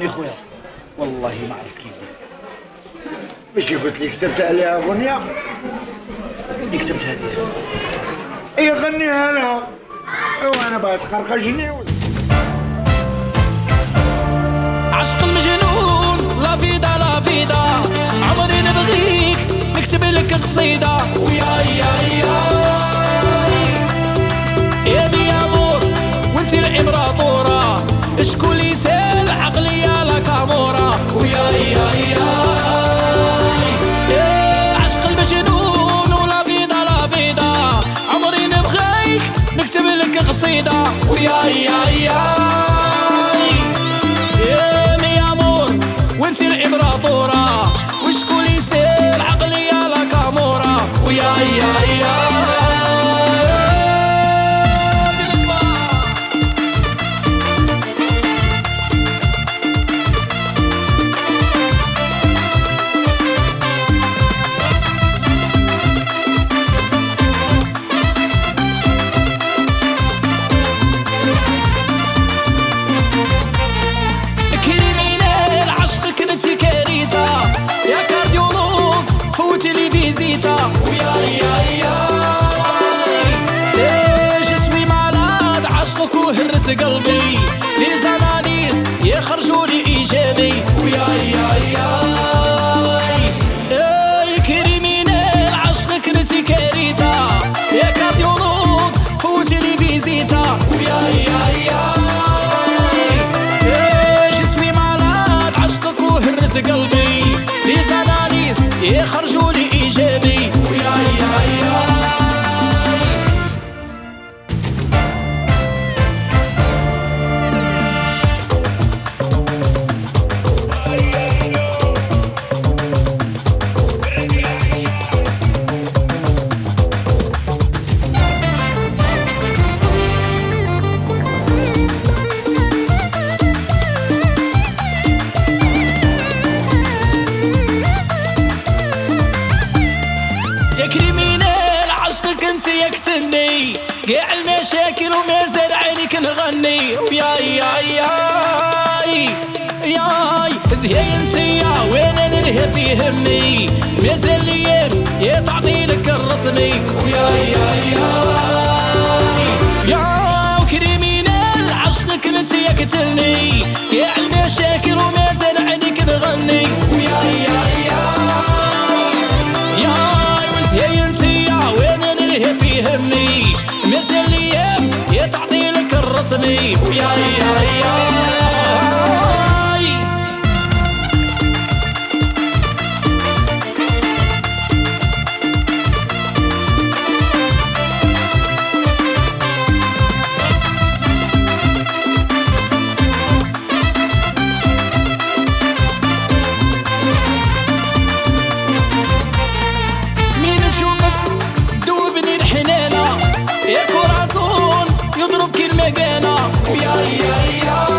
يا خويا. والله ما عرفت كيف. ماشي قلت لي كتبت عليها أغنية؟ اللي كتبت هذه. هي غنيها لها. أيوة، وأنا بغيت تقرقشني عشق المجنون لا فيدا لا فيدا عمري نبغيك نكتب لك قصيدة. ويا يا يا قصيدة ويا يا يا يا مي امور وانت الامبراطوره قلبي les analyses يخرجوا لي إيجابي. ويا يا يا إيه، criminel عشقك انت كارثة يا cardiologue فوتي لي فيزيتا ويا يا يا جسمي malade عشقك وهرس قلبي. les analyses يخرجوا يقتلني. قاع المشاكل وما زال عينيك نغني. ويا يا يا ياي. زهاي انت يا وين أنا الهب يهمني ما زال الأيام يا تعطي لك الرسمي ويا يا يا يا وكريمينال عشقك انت يقتلني. قاع المشاكل وما زال لك الرسمي ويا يا يا يا